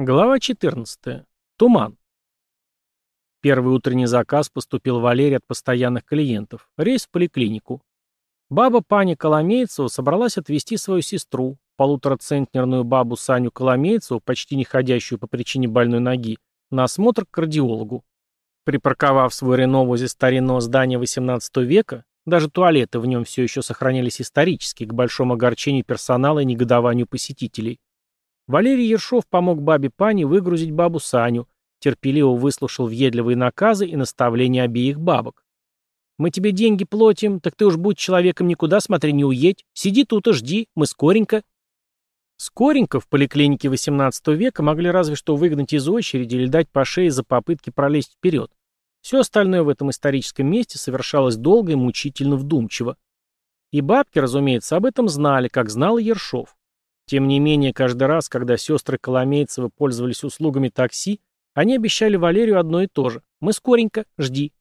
Глава 14. Туман. Первый утренний заказ поступил Валерий от постоянных клиентов. Рейс в поликлинику. Баба Паня Коломейцева собралась отвезти свою сестру, полуторацентнерную бабу Саню Коломейцеву, почти не ходящую по причине больной ноги, на осмотр к кардиологу. Припарковав свой Рено возле старинного здания XVIII века, даже туалеты в нем все еще сохранились исторически, к большому огорчению персонала и негодованию посетителей, Валерий Ершов помог бабе Пане выгрузить бабу Саню, терпеливо выслушал въедливые наказы и наставления обеих бабок. «Мы тебе деньги платим, так ты уж будь человеком никуда, смотри, не уедь. Сиди тут и жди, мы скоренько». Скоренько в поликлинике XVIII века могли разве что выгнать из очереди или дать по шее за попытки пролезть вперед. Все остальное в этом историческом месте совершалось долго и мучительно вдумчиво. И бабки, разумеется, об этом знали, как знал и Ершов. Тем не менее, каждый раз, когда сестры Коломейцевы пользовались услугами такси, они обещали Валерию одно и то же. «Мы скоренько, жди».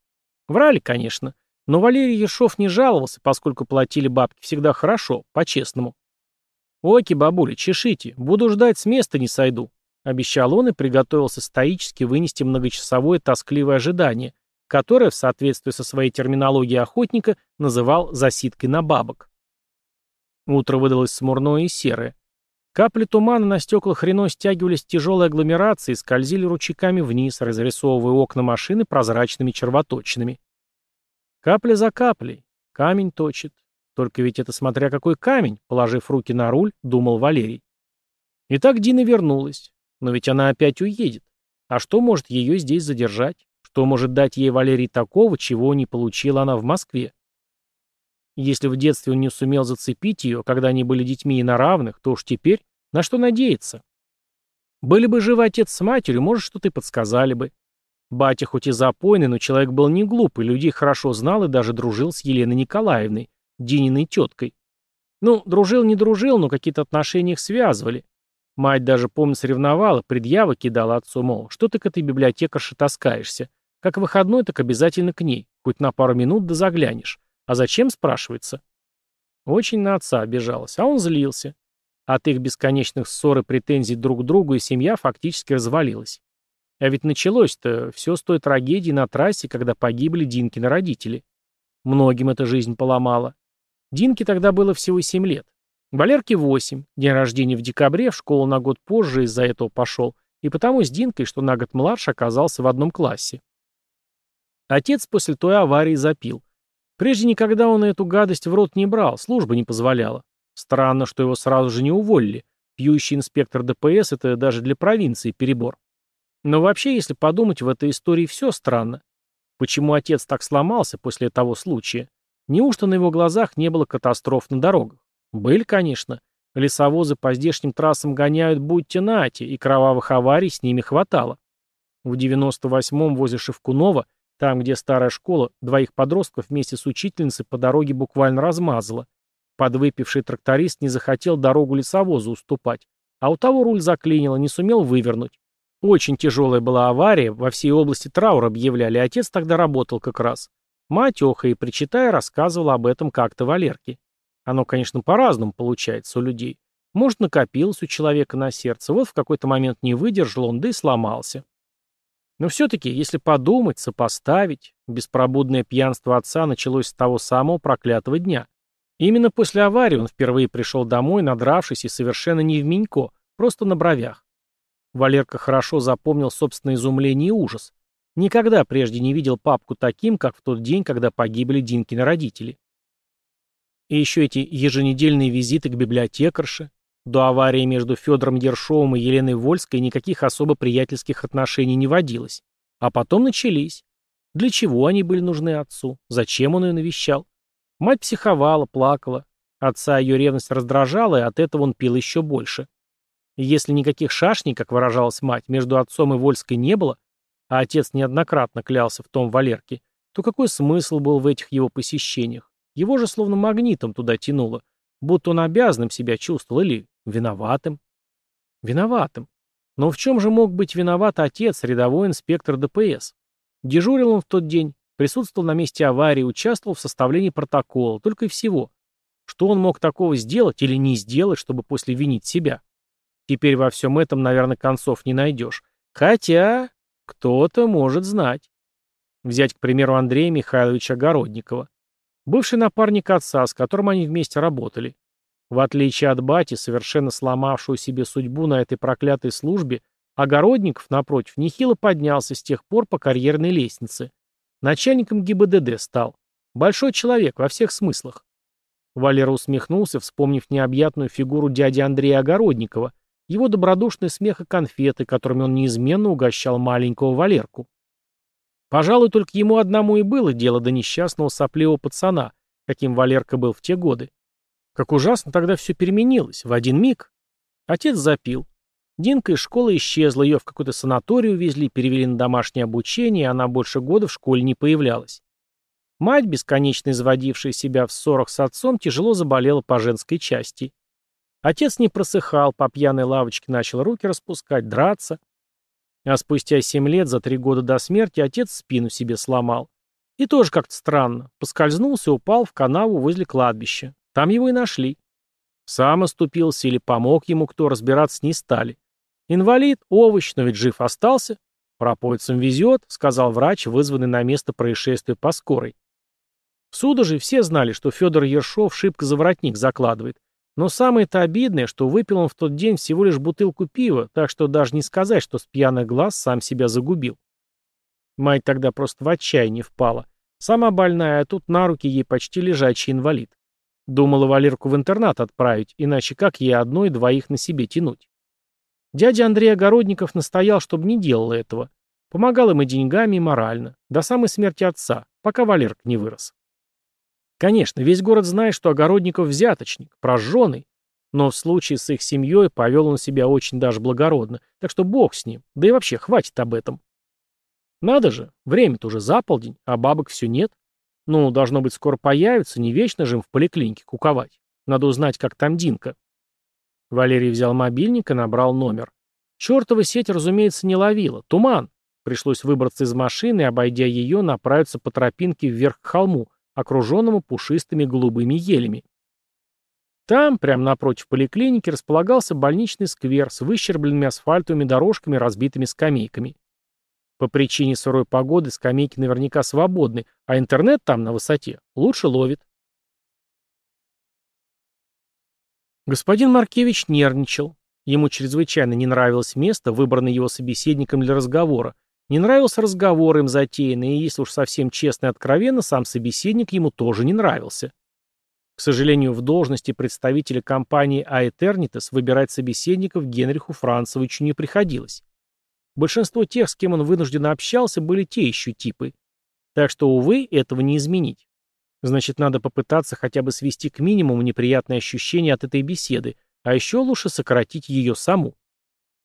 Врали, конечно. Но Валерий Ершов не жаловался, поскольку платили бабки всегда хорошо, по-честному. «Оки, бабуля, чешите, буду ждать, с места не сойду», — обещал он и приготовился стоически вынести многочасовое тоскливое ожидание, которое, в соответствии со своей терминологией охотника, называл «засидкой на бабок». Утро выдалось смурное и серое. Капли тумана на стеклах Рено стягивались в тяжелой агломерации и скользили ручейками вниз, разрисовывая окна машины прозрачными червоточинами. Капля за каплей. Камень точит. Только ведь это смотря какой камень, положив руки на руль, думал Валерий. Итак, Дина вернулась. Но ведь она опять уедет. А что может ее здесь задержать? Что может дать ей Валерий такого, чего не получила она в Москве? Если в детстве он не сумел зацепить ее, когда они были детьми и на равных, то уж теперь на что надеяться? Были бы живы отец с матерью, может, что-то подсказали бы. Батя хоть и запойный, но человек был не глупый, людей хорошо знал и даже дружил с Еленой Николаевной, Дининой теткой. Ну, дружил, не дружил, но какие-то отношения их связывали. Мать даже, помню, соревновала, предъявы кидала отцу, мол, что ты к этой библиотекарше таскаешься? Как выходной, так обязательно к ней, хоть на пару минут да заглянешь. А зачем, спрашивается? Очень на отца обижалась, а он злился. От их бесконечных ссор и претензий друг к другу и семья фактически развалилась. А ведь началось-то все с той трагедии на трассе, когда погибли Динкины родители. Многим эта жизнь поломала. Динке тогда было всего 7 лет. Валерке 8, день рождения в декабре, в школу на год позже из-за этого пошел, и потому с Динкой, что на год младше, оказался в одном классе. Отец после той аварии запил. Прежде никогда он эту гадость в рот не брал, служба не позволяла. Странно, что его сразу же не уволили. Пьющий инспектор ДПС — это даже для провинции перебор. Но вообще, если подумать, в этой истории все странно. Почему отец так сломался после того случая? Неужто на его глазах не было катастроф на дорогах? Были, конечно. Лесовозы по здешним трассам гоняют будьте нате, и кровавых аварий с ними хватало. В 98-м возле Шевкунова там, где старая школа, двоих подростков вместе с учительницей по дороге буквально размазала. Подвыпивший тракторист не захотел дорогу лесовозу уступать, а у того руль заклинило, не сумел вывернуть. Очень тяжелая была авария, во всей области траур объявляли, отец тогда работал как раз. Мать охая и причитая рассказывала об этом как-то Валерке. Оно, конечно, по-разному получается у людей. Может, накопилось у человека на сердце, вот в какой-то момент не выдержал он, да и сломался. Но все-таки, если подумать, сопоставить, беспробудное пьянство отца началось с того самого проклятого дня. Именно после аварии он впервые пришел домой, надравшись и совершенно не в Минько, просто на бровях. Валерка хорошо запомнил собственное изумление и ужас. Никогда прежде не видел папку таким, как в тот день, когда погибли Динкины родители. И еще эти еженедельные визиты к библиотекарше, до аварии между Федором Ершовым и Еленой Вольской никаких особо приятельских отношений не водилось. А потом начались. Для чего они были нужны отцу? Зачем он ее навещал? Мать психовала, плакала. Отца ее ревность раздражала, и от этого он пил еще больше. Если никаких шашней, как выражалась мать, между отцом и Вольской не было, а отец неоднократно клялся в том Валерке, то какой смысл был в этих его посещениях? Его же словно магнитом туда тянуло, будто он обязанным себя чувствовал или Виноватым. Виноватым. Но в чем же мог быть виноват отец, рядовой инспектор ДПС? Дежурил он в тот день, присутствовал на месте аварии, участвовал в составлении протокола, только и всего. Что он мог такого сделать или не сделать, чтобы после винить себя? Теперь во всем этом, наверное, концов не найдешь. Хотя кто-то может знать. Взять, к примеру, Андрея Михайловича Огородникова. Бывший напарник отца, с которым они вместе работали. В отличие от бати, совершенно сломавшую себе судьбу на этой проклятой службе, Огородников, напротив, нехило поднялся с тех пор по карьерной лестнице. Начальником ГИБДД стал. Большой человек во всех смыслах. Валера усмехнулся, вспомнив необъятную фигуру дяди Андрея Огородникова, его добродушный смех и конфеты, которыми он неизменно угощал маленького Валерку. Пожалуй, только ему одному и было дело до несчастного сопливого пацана, каким Валерка был в те годы. Как ужасно тогда все переменилось, в один миг. Отец запил. Динка из школы исчезла, ее в какой-то санаторий увезли, перевели на домашнее обучение, и она больше года в школе не появлялась. Мать, бесконечно изводившая себя в ссорах с отцом, тяжело заболела по женской части. Отец не просыхал, по пьяной лавочке начал руки распускать, драться. А спустя семь лет, за три года до смерти, отец спину себе сломал. И тоже как-то странно. Поскользнулся, упал в канаву возле кладбища. Там его и нашли. Сам оступился или помог ему кто, разбираться не стали. Инвалид, овощ, но ведь жив остался. Пропойцам везет, сказал врач, вызванный на место происшествия по скорой. В Судоже все знали, что Федор Ершов шибко за воротник закладывает. Но самое-то обидное, что выпил он в тот день всего лишь бутылку пива, так что даже не сказать, что с пьяных глаз сам себя загубил. Мать тогда просто в отчаяние впала. Сама больная, а тут на руки ей почти лежачий инвалид. Думала Валерку в интернат отправить, иначе как ей одной и двоих на себе тянуть? Дядя Андрей Огородников настоял, чтобы не делала этого. Помогал им и деньгами, и морально. До самой смерти отца, пока Валерк не вырос. Конечно, весь город знает, что Огородников взяточник, прожженный. Но в случае с их семьей повел он себя очень даже благородно. Так что бог с ним. Да и вообще, хватит об этом. Надо же, время-то уже за полдень, а бабок все нет. Ну, должно быть, скоро появится, не вечно же им в поликлинике куковать. Надо узнать, как там Динка. Валерий взял мобильник и набрал номер. Чертова сеть, разумеется, не ловила. Туман. Пришлось выбраться из машины и, обойдя ее, направиться по тропинке вверх к холму, окруженному пушистыми голубыми елями. Там, прямо напротив поликлиники, располагался больничный сквер с выщербленными асфальтовыми дорожками и разбитыми скамейками. По причине сырой погоды скамейки наверняка свободны, а интернет там на высоте лучше ловит. Господин Маркевич нервничал. Ему чрезвычайно не нравилось место, выбранное его собеседником для разговора. Не нравился разговор им затеянный, и, если уж совсем честно и откровенно, сам собеседник ему тоже не нравился. К сожалению, в должности представителя компании Aeternitas выбирать собеседников Генриху Францевичу не приходилось. Большинство тех, с кем он вынужденно общался, были те еще типы. Так что, увы, этого не изменить. Значит, надо попытаться хотя бы свести к минимуму неприятные ощущения от этой беседы, а еще лучше сократить ее саму.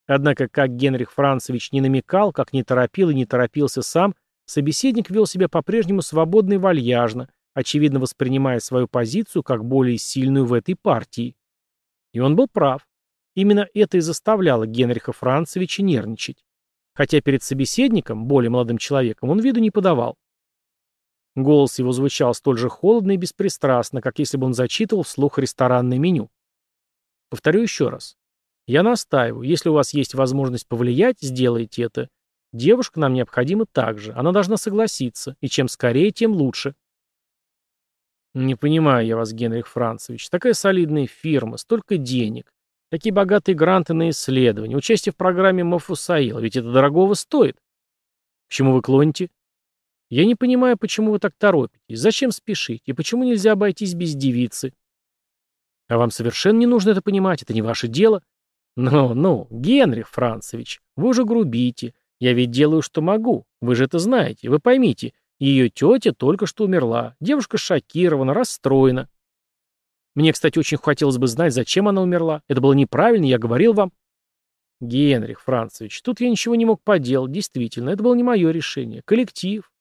Однако, как Генрих Францевич не намекал, как не торопил и не торопился сам, собеседник вел себя по-прежнему свободно и вальяжно, очевидно воспринимая свою позицию как более сильную в этой партии. И он был прав. Именно это и заставляло Генриха Францевича нервничать хотя перед собеседником, более молодым человеком, он виду не подавал. Голос его звучал столь же холодно и беспристрастно, как если бы он зачитывал вслух ресторанное меню. Повторю еще раз. Я настаиваю, если у вас есть возможность повлиять, сделайте это. Девушка нам необходима также, она должна согласиться, и чем скорее, тем лучше. Не понимаю я вас, Генрих Францевич. Такая солидная фирма, столько денег. Такие богатые гранты на исследования, участие в программе Мафусаил, ведь это дорогого стоит. Почему вы клоните? Я не понимаю, почему вы так торопитесь, зачем спешить, и почему нельзя обойтись без девицы. А вам совершенно не нужно это понимать, это не ваше дело. Ну, ну, Генрих Францевич, вы уже грубите. Я ведь делаю, что могу. Вы же это знаете. Вы поймите, ее тетя только что умерла. Девушка шокирована, расстроена. Мне, кстати, очень хотелось бы знать, зачем она умерла. Это было неправильно, я говорил вам. Генрих Францевич, тут я ничего не мог поделать, действительно, это было не мое решение. Коллектив.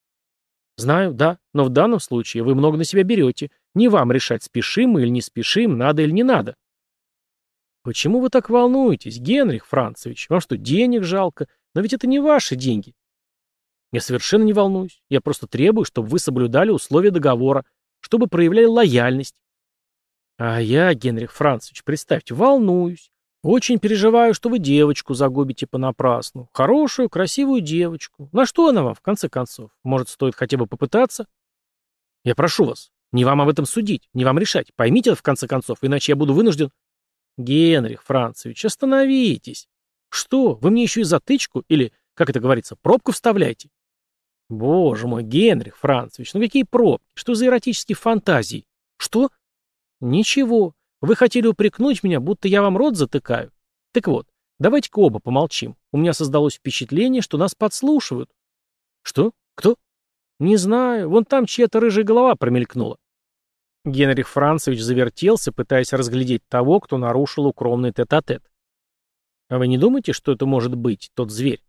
Знаю, да, но в данном случае вы много на себя берете. Не вам решать, спешим мы или не спешим, надо или не надо. Почему вы так волнуетесь, Генрих Францевич? Вам что, денег жалко? Но ведь это не ваши деньги. Я совершенно не волнуюсь. Я просто требую, чтобы вы соблюдали условия договора, чтобы проявляли лояльность. А я, Генрих Францевич, представьте, волнуюсь. Очень переживаю, что вы девочку загубите понапрасну. Хорошую, красивую девочку. На что она вам, в конце концов? Может, стоит хотя бы попытаться? Я прошу вас, не вам об этом судить, не вам решать. Поймите это, в конце концов, иначе я буду вынужден... Генрих Францевич, остановитесь. Что, вы мне еще и затычку или, как это говорится, пробку вставляете? Боже мой, Генрих Францевич, ну какие пробки? Что за эротические фантазии? Что? Ничего. Вы хотели упрекнуть меня, будто я вам рот затыкаю. Так вот, давайте-ка оба помолчим. У меня создалось впечатление, что нас подслушивают. Что? Кто? Не знаю. Вон там чья-то рыжая голова промелькнула. Генрих Францевич завертелся, пытаясь разглядеть того, кто нарушил укромный тет-а-тет. -а, -тет. «А вы не думаете, что это может быть, тот зверь?»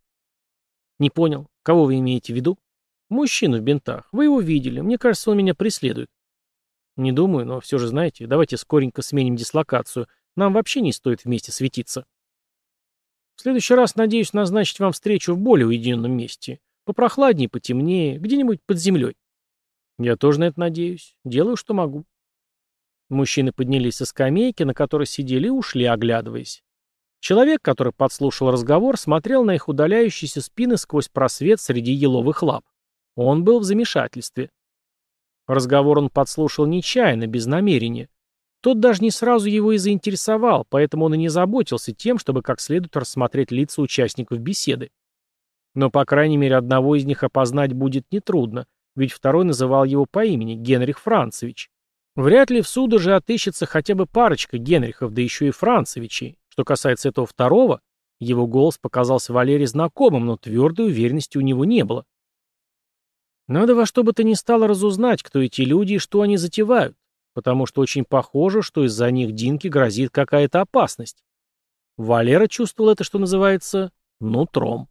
«Не понял. Кого вы имеете в виду?» «Мужчину в бинтах. Вы его видели. Мне кажется, он меня преследует». Не думаю, но все же знаете, давайте скоренько сменим дислокацию. Нам вообще не стоит вместе светиться. В следующий раз надеюсь назначить вам встречу в более уединенном месте. Попрохладнее, потемнее, где-нибудь под землей. Я тоже на это надеюсь. Делаю, что могу. Мужчины поднялись со скамейки, на которой сидели, и ушли, оглядываясь. Человек, который подслушал разговор, смотрел на их удаляющиеся спины сквозь просвет среди еловых лап. Он был в замешательстве. Разговор он подслушал нечаянно, без намерения. Тот даже не сразу его и заинтересовал, поэтому он и не заботился тем, чтобы как следует рассмотреть лица участников беседы. Но, по крайней мере, одного из них опознать будет нетрудно, ведь второй называл его по имени Генрих Францевич. Вряд ли в суду же отыщется хотя бы парочка Генрихов, да еще и Францевичей. Что касается этого второго, его голос показался Валерии знакомым, но твердой уверенности у него не было. Надо во что бы то ни стало разузнать, кто эти люди и что они затевают, потому что очень похоже, что из-за них Динке грозит какая-то опасность. Валера чувствовал это, что называется, нутром.